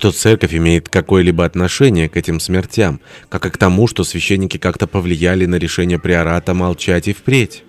что церковь имеет какое-либо отношение к этим смертям, как и к тому, что священники как-то повлияли на решение приората молчать и впредь.